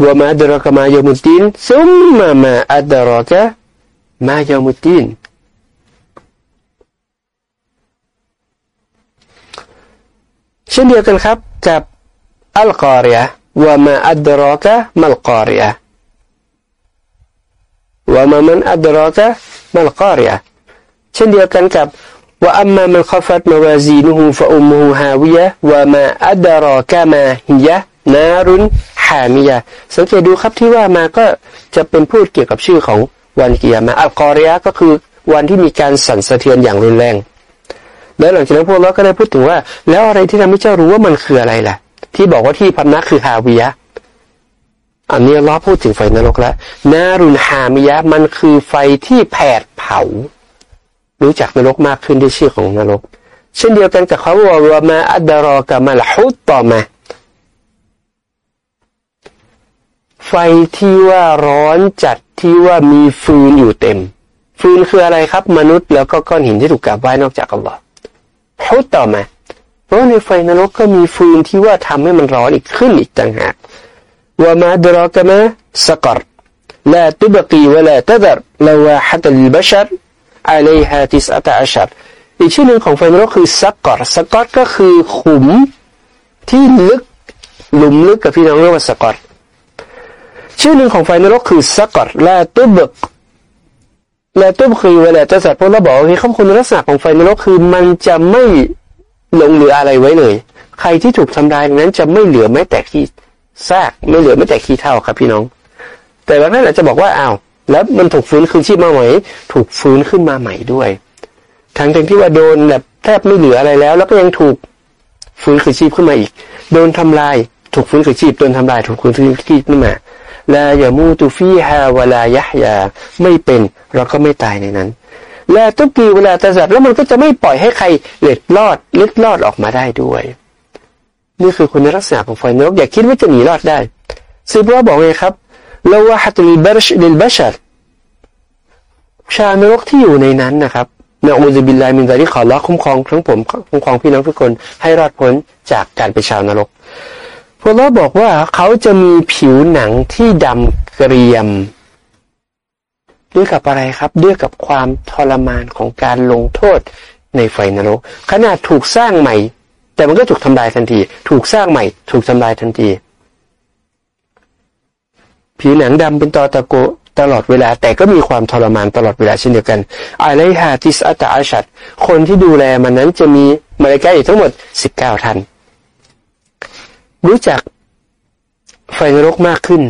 Speaker 1: ว่ามาดรากมายามุดดีนซุมมามาอัดรากะมายามุดดีนเช่นเดียวกันครับกับอัลกอริยะว่ามาอัดรอกะมัลกอริยะว่ามามันอัดรอกะมัลกอริยะเช่นเดียวกันกับ ว่าอัมมามันขฟัดมาวาซีนุฮูฟะอุมฮูฮาวิยะว่ามาอัดรอกะมาฮิยะนารุนฮามิยะสังเกตดูครับที่ว่ามาก็จะเป็นพูดเกี่ยวกับชื่อของวันกิยามาอัลกอริยะก็คือวันที่มีการสั่นสะเทือนอย่างรุนแรง แล้วหลังจากนั้นพวกเราก็ได้พูดถึงว่า แล้วอะไรที่ทำให้เจ้ารู้ว่ามันคืออะไรล่ะ ที่บอกว่าที่พำนักคือฮาวิยะอันนี้ล้อพูดถึงไฟนรกแล้วนารุนฮามิยะมันคือไฟที่แผดเผา รู้จักนรกมากขึ้นด้วยชื่อของนรก เช่นเดียวกันกับคำว่าวามาอัดรอกามาลฮุตต่อมาไฟที่ว่าร้อนจัดที่ว่ามีฟืนอยู่เต็ม ฟืนคืออะไรครับ มนุษย์แล้วก็ก้อนหินที่ถูกกราบไว้นอกจากอัลลอฮ์ฮุตต่อมาเพราะในไฟนรกก็มีฟืนที่ว่าทำให้มันร้อนอีกขึ้นอีกต่างหากวามาดรอกามะสกัด لا تبقي ولا ละว لواحة البشر อะเลฮาติสอัตอาชัดอีกชื่อหนึ่งของไฟนรกคือสกอตซักกอตก็คือขุมที่ลึกหลุมลึกกับพี่น้องเรียกว่าสกอตชื่อหนึ่งของไฟนรกคือสกอตและตุบกและตุ้มคือเวลาจะสัตว์พวกเราบอกว่าข้อคุณลักษณะของไฟนรกคือมันจะไม่หลงเหลืออะไรไว้เลย ใครที่ถูกทำลายนั้นจะไม่เหลือแม้แต่ขี้ซากไม่เหลือแม้แต่ขี้เท่าครับพี่น้อง แต่บางท่านอาจจะบอกว่าอ้าว แล้วมันถูกฟื้นคืนชีพมาใหม่ ถูกฟื้นขึ้นมาใหม่ด้วย ทั้งทั้งที่ว่าโดนแบบแทบไม่เหลืออะไรแล้ว แล้วก็ยังถูกฟื้นคืนชีพขึ้นมาอีก โดนทำลาย ถูกฟื้นคืนชีพโดนทำลาย ถูกฟื้นคืนชีพขึ้นมาลาอย่ามูตุฟีฮาวลายะยาไม่เป็นเราก็ไม่ตายในนั้นแลาตุกีเวลาตะสัตแล้วมันก็จะไม่ปล่อยให้ใครเล็ดลอดเล็ดลอดออกมาได้ด้วย นี่คือคุณลักษณะของไฟนรกอย่าคิดว่าจะหนีรอดได้ซีบราบอกไงครับ ลาวะฮัตุลบรชลิลบัชรชานรกที่อยู่ในนั้นนะครับนะอูซุบิลลามินซาลิขอร้องคุ้มครองทั้งผมคุ้มครองพี่น้องทุกคนให้รอดพ้นจากการเป็นชาวนรกพวกเราบอกว่าเขาจะมีผิวหนังที่ดำเกรียม ด้วยกับอะไรครับด้วยกับความทรมานของการลงโทษในไฟนรกขนาดถูกสร้างใหม่ แต่มันก็ถูกทำลายทันที ถูกสร้างใหม่ ถูกทำลายทันที ผิวหนังดำเป็นตอตะโกตลอดเวลา แต่ก็มีความทรมานตลอดเวลาเช่นเดียวกันอะไรฮาติสอัตอาชัดคนที่ดูแลมันนั้นจะมีมาเลกาอีกทั้งหมดสิบเก้าท่านรู้จักไฟนรกมากขึ้น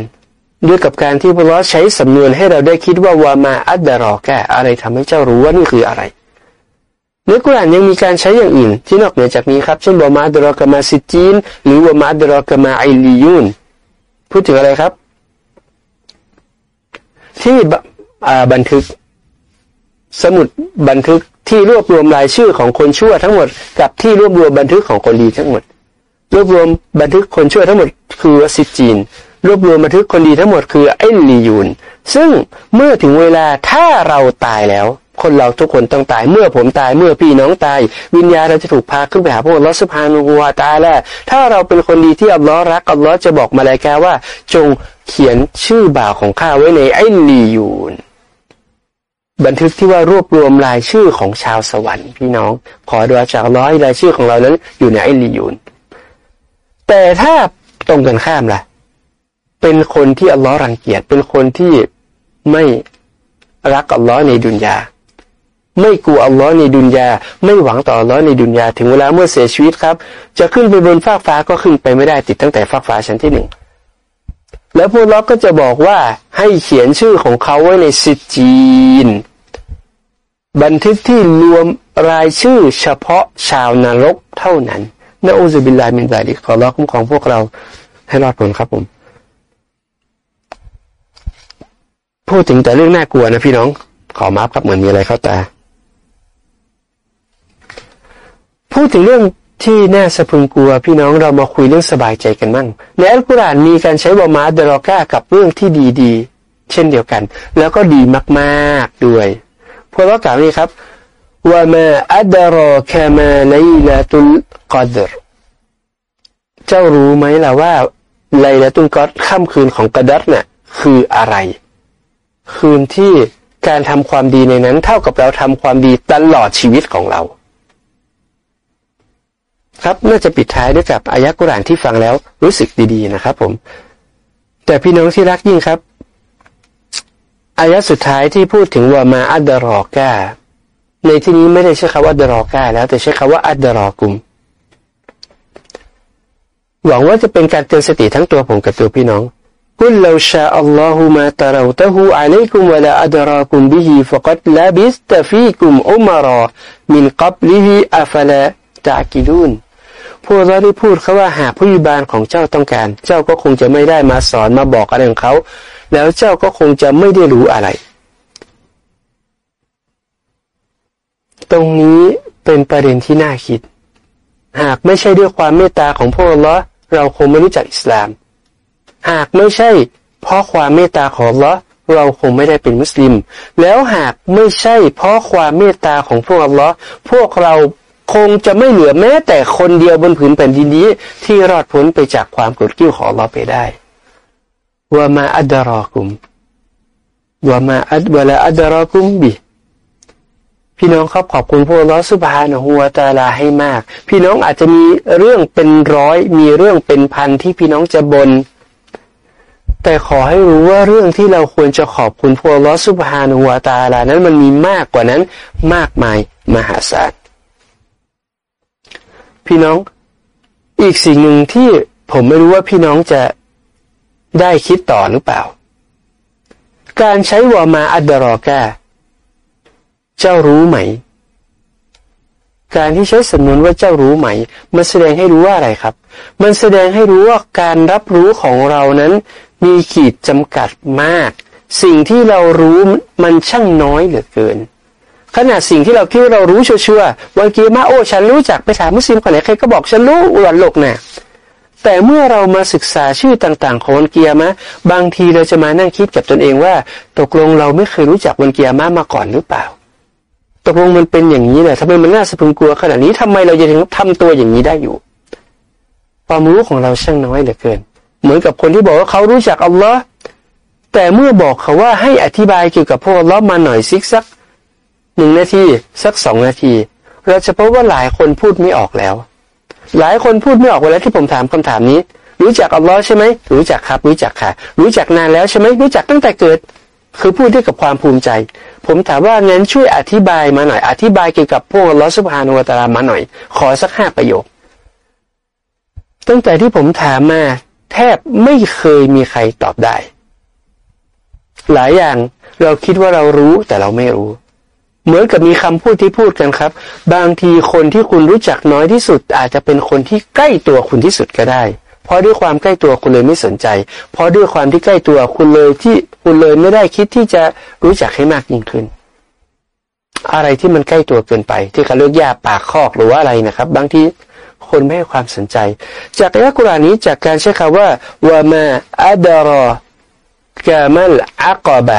Speaker 1: ด้วยกับการที่พระลอใช้สำนวนให้เราได้คิดว่าวามาอัดดารอแกอะไรทำให้เจ้ารู้ว่านี่คืออะไรในกุรานยังมีการใช้อย่างอื่น ที่นอกเหนือจากนี้ครับ เช่นวามาอัดดารอกมาซิจีน หรือวามาอัดดารอกมาไอลียุนพูดถึงอะไรครับ ที่บันทึก สมุดบันทึกที่รวบรวมรายชื่อของคนชั่วทั้งหมด กับที่รวบรวมบันทึกของคนดีทั้งหมด รวบรวมบันทึกคนชั่วทั้งหมด คือซิจีน รวบรวมบันทึกคนดีทั้งหมดคือไอลียูน ซึ่งเมื่อถึงเวลาถ้าเราตายแล้ว คนเราทุกคนต้องตายเมื่อผมตายเมื่อพี่น้องตาย วิญญาณเราจะถูกพาขึ้นไปหาพระองค์ลอสุภานุวาตายแล้วถ้าเราเป็นคนดีที่อัลลอฮ์รักอัลลอฮ์จะบอกมาเลยแกว่า จง เขียนชื่อบ่าวของข้าไว้ในไอลียูน บันทึกที่ว่ารวบรวมรายชื่อของชาวสวรรค์พี่น้อง ขอดูอจากร้อยรายชื่อของเรานั้น อยู่ในไอลียูน แต่ถ้าตรงกันข้ามล่ะ เป็นคนที่อัลลอฮ์รังเกียจเป็นคนที่ไม่รักอัลลอฮ์ในดุนยาไม่กลัวอัลลอฮ์ในดุนยา ไม่หวังต่ออัลลอฮ์ในดุนยา ถึงเวลาเมื่อเสียชีวิตครับ จะขึ้นไปบนฟากฟ้าก็ขึ้นไปไม่ได้ติดตั้งแต่ฟากฟ้าชั้นที่หนึ่ง แล้วพวกล็อกก็จะบอกว่าให้เขียนชื่อของเขาไว้ในซิจีน บันทึกที่รวมรายชื่อเฉพาะชาวนรกเท่านั้นนะอูซบิลลามินซาลิกขอร้องคุ้มของพวกเราให้รอดผลครับผมพูดถึงแต่เรื่องน่ากลัวนะพี่น้อง ขอมาฟครับเหมือนมีอะไรเข้าตา พูดถึงเรื่อง ที่น่าสะพึงกลัวพี่น้องเรามาคุยเรื่องสบายใจกันมั่งในอัลกุรอานมีการใช้วามาเดรอก้ากับเรื่องที่ดีๆ เช่นเดียวกัน แล้วก็ดีมากๆด้วยพวกเรากล่าวนี้ครับว่ามาอัดรอคามาไลลาตุลกอดรเจ้ารู้ไหมล่ะว่าไลลาตุลกอดค่ำคืนของกอดรเนี่ยคืออะไร คืนที่การทำความดีในนั้นเท่ากับเราทำความดีตลอดชีวิตของเรา ครับน่าจะปิดท้ายด้วยกับอายะกุรานที่ฟังแล้วรู้สึกดีๆนะครับ ผม แต่พี่น้องที่รักยิ่งครับอายะสุดท้ายที่พูดถึงว่ามาอัดดรอกาในที่นี้ไม่ได้ใช้คำว่าดรอกาแล้วแต่ใช้คำว่าอัดดรอกุม หวังว่าจะเป็นการเตือนสติทั้งตัวผมกับตัวพี่น้องกุลลาชาอัลลอฮุมาตาราวต พวกเราได้พูดเขาว่าหากผู้ยิบาลของเจ้าต้องการ เจ้าก็คงจะไม่ได้มาสอนมาบอกอะไรของเขา แล้วเจ้าก็คงจะไม่ได้รู้อะไร ตรงนี้เป็นประเด็นที่น่าคิด หากไม่ใช่ด้วยความเมตตาของพวกเราเราคงไม่รู้จักอิสลาม หากไม่ใช่ เพราะความเมตตาของเราเราคงไม่ได้เป็นมุสลิม แล้วหากไม่ใช่เพราะความเมตตาของพวกเราพวกเรา คงจะไม่เหลือแม้แต่คนเดียวบนผืนแผ่นดินนี้ ที่รอดพ้นไปจากความกดกิ้วของเราไปได้ว่ามาอัดรอกุมว่ามาอัดวลาอัดรอกุมบิพี่น้องครับขอบคุณพระลอสุบฮานะฮัวตาลาให้มาก พี่น้องอาจจะมีเรื่องเป็นร้อย มีเรื่องเป็นพันที่พี่น้องจะบน แต่ขอให้รู้ว่าเรื่องที่เราควรจะขอบคุณพระลอสุบฮานะฮัวตาลานั้นมันมีมากกว่านั้นมากมายมหาศาล พี่น้อง อีกสิ่งหนึ่งที่ผมไม่รู้ว่าพี่น้องจะได้คิดต่อหรือเปล่า การใช้วามาอัดรอกาเจ้ารู้ไหม การที่ใช้สำนวนว่าเจ้ารู้ไหม มันแสดงให้รู้ว่าอะไรครับ มันแสดงให้รู้ว่าการรับรู้ของเรานั้น มีขีดจำกัดมาก สิ่งที่เรารู้มันช่างน้อยเหลือเกิน ขนาดสิ่งที่เราคิดว่าเรารู้ชัวร์วันกีมาโอ้ฉันรู้จักไปถามมุสลิมคนไหนใครก็บอกฉันรู้อวดโลกเนี่ยแต่เมื่อเรามาศึกษาชื่อต่างๆ ของวันเกียร์มะบางทีเราจะมานั่งคิดกับตนเองว่า ตกลงเราไม่เคยรู้จักวันเกียร์มะมาก่อนหรือเปล่า ตกลงมันเป็นอย่างนี้เนี่ยทำไมมันน่าสะพรึงกลัวขนาดนี้ทำไมเราจะถึงทำตัวอย่างนี้ได้อยู่ ความรู้ของเราช่างน้อยเหลือเกิน เหมือนกับคนที่บอกว่าเขารู้จักอัลลอฮ์แต่เมื่อบอกเขาว่าให้อธิบายเกี่ยวกับพวกอัลลอฮ์มาหน่อยซิกซัก หนึ่งนาทีสักสองนาที เราจะพบว่าหลายคนพูดไม่ออกแล้ว หลายคนพูดไม่ออกเวลาที่ผมถามคำถามนี้ รู้จักอัลลอฮ์ใช่ไหมรู้จักครับ รู้จักค่ะ รู้จักนานแล้วใช่ไหมรู้จักตั้งแต่เกิด คือพูดด้วยกับความภูมิใจ ผมถามว่างั้นช่วยอธิบายมาหน่อย อธิบายเกี่ยวกับพวกอัลลอฮ์สุบฮานุวะตาลามาหน่อย ขอสักห้าประโยค ตั้งแต่ที่ผมถามมาแทบไม่เคยมีใครตอบได้ หลายอย่างเราคิดว่าเรารู้แต่เราไม่รู้ เหมือนกับมีคำพูดที่พูดกันครับ บางทีคนที่คุณรู้จักน้อยที่สุด อาจจะเป็นคนที่ใกล้ตัวคุณที่สุดก็ได้ เพราะด้วยความใกล้ตัวคุณเลยไม่สนใจ เพราะด้วยความที่ใกล้ตัวคุณเลยที่คุณเลยไม่ได้คิดที่จะรู้จักให้มากยิ่งขึ้น อะไรที่มันใกล้ตัวเกินไป ที่เขาเรียกยาปากคอกหรือว่าอะไรนะครับ บางทีคนไม่ให้ความสนใจ จากอัลกุรานี้จากการใช้คำว่าวามาอัดรอกามัลอักบะ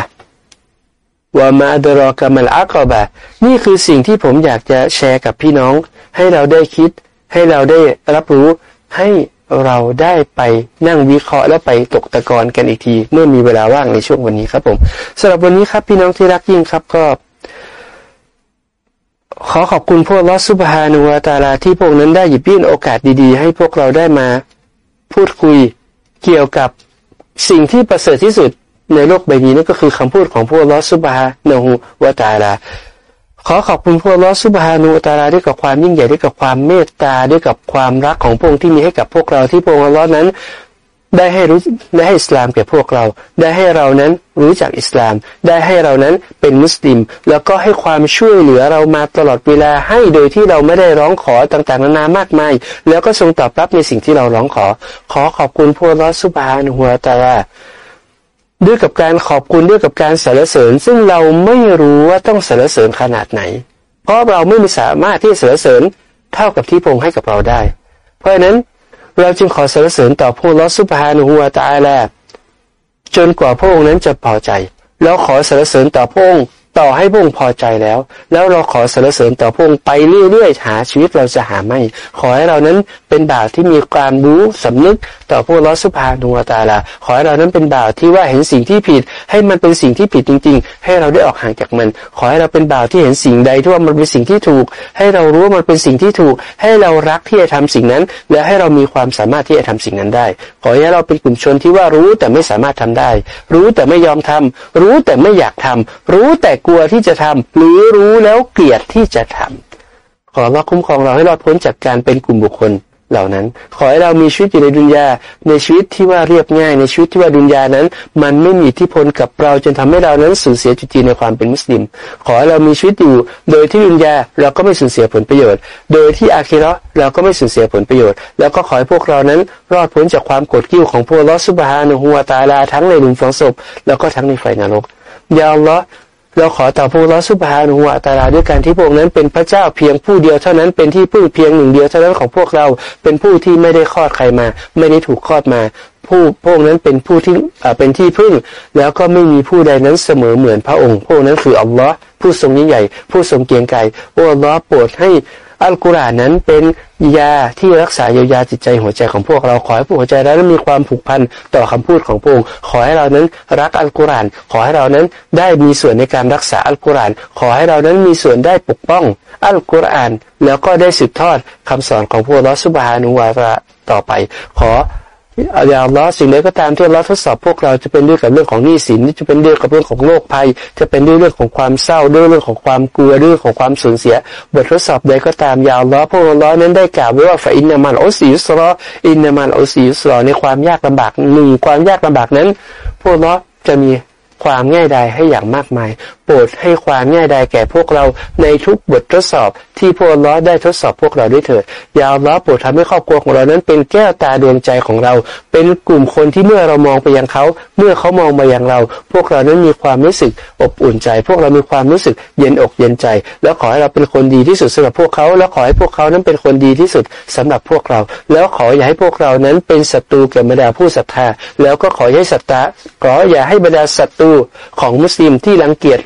Speaker 1: ว่ามาดรอกามัลอักบะนี่คือสิ่งที่ผมอยากจะแชร์กับพี่น้อง ให้เราได้คิด ให้เราได้รับรู้ ให้เราได้ไปนั่งวิเคราะห์และไปตกตะกอนกันอีกที เมื่อมีเวลาว่างในช่วงวันนี้ครับผมสำหรับวันนี้ครับพี่น้องที่รักยิ่งครับก็ ขอขอบคุณพวกลอสุบฮานุวาตาลาที่พวกนั้นได้หยิบยื่นโอกาสดีๆ ให้พวกเราได้มาพูดคุยเกี่ยวกับสิ่งที่ประเสริฐที่สุด ในโลกใบนี้นั่นก็คือคำพูดของพระลอสุบฮานะฮูวาตาลาขอขอบคุณพระลอสุบฮานูตาราด้วยกับความยิ่งใหญ่ด้วยกับความเมตตาด้วยกับความรักของพระองค์ที่มีให้กับพวกเราที่พระองค์ล้อนั้น ได้ให้รู้ได้ให้อิสลามแก่พวกเรา ได้ให้เรานั้นรู้จักอิสลาม ได้ให้เรานั้นเป็นมุสลิม แล้วก็ให้ความช่วยเหลือเรามาตลอดเวลาให้โดยที่เราไม่ได้ร้องขอต่างๆนานามากมาย แล้วก็ทรงตอบรับในสิ่งที่เราร้องขอ ขอขอบคุณพระลอสุบฮานูตารา ด้วยกับการขอบคุณด้วยกับการสรรเสริญ ซึ่งเราไม่รู้ว่าต้องสรรเสริญขนาดไหน เพราะเราไม่มีสามารถที่สรรเสริญเท่ากับที่พระองค์ให้กับเราได้ เพราะฉะนั้นเราจึงขอสรรเสริญต่อพระลอสุภานุหัวตาแลจนกว่าพระองค์นั้นจะพอใจแล้วขอสรรเสริญต่อพระองค์ต่อให้พระองค์พอใจแล้ว แล้วเราขอสรรเสริญต่อพระองค์ไปเรื่อยๆหาชีวิตเราจะหาไม่ ขอให้เรานั้น เป็นบ่าวที่มีความรู้สำนึกต่อพระลอสุภานุวตาลาขอให้เรานั้นเป็นบ่าวที่ว่าเห็นสิ่งที่ผิด ให้มันเป็นสิ่งที่ผิดจริง ๆ ให้เราได้ออกห่างจากมัน ขอให้เราเป็นบ่าวที่เห็นสิ่งใดที่ว่ามันเป็นสิ่งที่ถูก ให้เรารู้ว่ามันเป็นสิ่งที่ถูก ให้เรารักที่จะทำสิ่งนั้น และให้เรามีความสามารถที่จะทำสิ่งนั้นได้ ขอให้เราเป็นกลุ่มชนที่ว่ารู้แต่ไม่สามารถทำได้ รู้แต่ไม่ยอมทำรู้แต่ไม่อยากทำรู้แต่กลัวที่จะทำหรือรู้แล้วเกลียดที่จะทำขอรับคุ้มครองเราให้รอดพ้นจากการเป็นกลุ่มบุคคล เหล่านั้น ขอให้เรามีชีวิตอยู่ในดุนยาในชีวิตที่ว่าเรียบง่าย ในชีวิตที่ว่าดุนยานั้น มันไม่มีอิทธิพลกับเราจนทำให้เรานั้นสูญเสียจุดจีในความเป็นมุสลิม ขอให้เรามีชีวิตอยู่ โดยที่ดุนยาเราก็ไม่สูญเสียผลประโยชน์ โดยที่อาคีเราเราก็ไม่สูญเสียผลประโยชน์ แล้วก็ขอให้พวกเรานั้นรอดพ้นจากความกดกิ้วของพวกลอสุบฮานุฮัวตาลาทั้งในหลุมฝังศพแล้วก็ทั้งในไฟนรกยาอัลลอฮ์ เราขอต่อพระลอสุบฮานุวะตาลาด้วยการที่พวกนั้นเป็นพระเจ้าเพียงผู้เดียวเท่านั้นเป็นที่พึ่งเพียงหนึ่งเดียวเท่านั้นของพวกเราเป็นผู้ที่ไม่ได้คลอดใครมา ไม่ได้ถูกคลอดมา ผู้พวกนั้นเป็นผู้ที่เป็นที่พึ่ง แล้วก็ไม่มีผู้ใดนั้นเสมอเหมือนพระองค์ พวกนั้นคืออัลลอฮ์ผู้ทรงยิ่งใหญ่ ผู้ทรงเกียงไกรโอ้อัลลอฮ์โปรดให้ อัลกุรอานนั้นเป็นยาที่รักษาเยียวยาจิตใจหัวใจของพวกเราขอให้ผู้หัวใจนั้นมีความผูกพันต่อคำพูดของพระองค์ขอให้เรานั้นรักอัลกุรอาน ขอให้เรานั้นได้มีส่วนในการรักษาอัลกุรอาน ขอให้เรานั้นมีส่วนได้ปกป้องอัลกุรอาน แล้วก็ได้สืบทอดคำสอนของพระลอสุบฮานุวาระต่อไป ขอ อย่าล้อสิ่งใดก็ตามที่เราทดสอบพวกเราจะเป็นด้วยกับเรื่องของหนี้สินจะเป็นด้วยกับเรื่องของโรคภัย จะเป็นเรื่องของความเศร้าด้วยเรื่องของความกลัวด้วยของความสูญเสีย บททดสอบใดก็ตามยาวล้อพวกเรานั้นได้กล่าวไว้ว่าฝ่ายอินนามันโอซิยุสรออินนามันโอซิยุสรอในความยากลำบากหนึ่งความยากลำบากนั้น พวกเราจะมีความง่ายดายให้อย่างมากมาย รดให้ความง่ายดายแก่พวกเราในทุกบททดสอบ ที่พวกเราได้ทดสอบพวกเราด้วยเถิดยาวล้อโปรดทำให้ครอบครัวของเรานั้นเป็นแก้วตาดวงใจของเรา เป็นกลุ่มคนที่เมื่อเรามองไปยังเขา เมื่อเขามองมายังเรา พวกเรานั้นมีความรู้สึกอบอุ่นใจ พวกเรามีความรู้สึกเย็นอกเย็นใจ แล้วขอให้เราเป็นคนดีที่สุดสำหรับพวกเขา แล้วขอให้พวกเขานั้นเป็นคนดีที่สุดสำหรับพวกเรา แล้วขออย่าให้พวกเรานั้นเป็นศัตรูแก่บรรดาผู้ศรัทธา แล้วก็ขอให้ศรัทธาขออย่าให้บรรดาศัตรูของมุสลิมที่รังเกียจ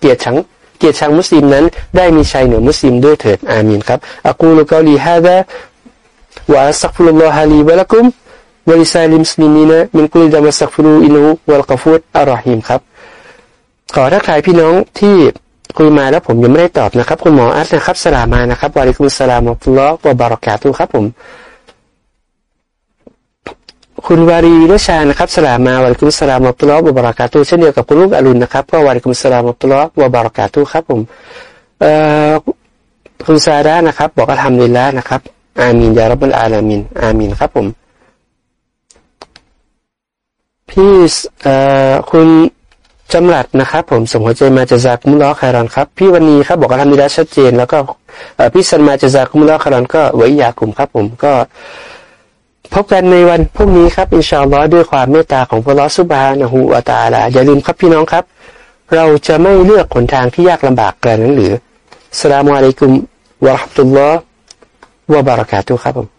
Speaker 1: เกียรติชังเกียรติชังมุสลิมนั้น ได้มีชัยเหนือมุสลิมด้วยเถิดอามีนครับอักูลกอลีฮะดะวะสักฟุลลอฮะลีวะลักุมวะลิซาลิมสลิมีนะมินกุลิดามัสักฟุลูอินูวะลกฟูดอัลรอฮิมครับ ขอทักทายพี่น้องที่คุยมาแล้วผมยังไม่ได้ตอบนะครับ คุณหมออัสนะครับสลามานะครับวะลิกุมสลามอัลลอฮ์วะบารักาตุครับผม คุณวารีวิชานะครับสลามาวะลักุมสลามอัตุลอฮ์วบารักาตุเช่นเดียวกับคุณลูกอรุณนะครับ ก็วะลักุมสลามอัตุลอฮ์วบารักาตุครับผมเอ่อคุณซาดานะครับ บอกว่าทำดีแล้วนะครับ อามีนยารับบัลอาลามิน อามีนครับผมพี่เอ่อคุณจำหลัดนะครับ ผมสมหัวใจมาจะจากมุลอคารอนครับ พี่วันนี้ครับบอกว่าทำดีแล้วชัดเจน แล้วก็พี่สันมาจะจากมุลอคารอนก็ไว้ยากุมครับ ผมก็ พบกันในวันพรุ่งนี้ครับอินชาอัลลอฮ์ด้วยความเมตตาของพระลอสุบฮานะฮูอัตาลาอย่าลืมครับพี่น้องครับ เราจะไม่เลือกหนทางที่ยากลำบากกันนั้นหรือสลามุอะลัยกุมวะราะห์ตุลลอฮ์วะบารักาตุครับผม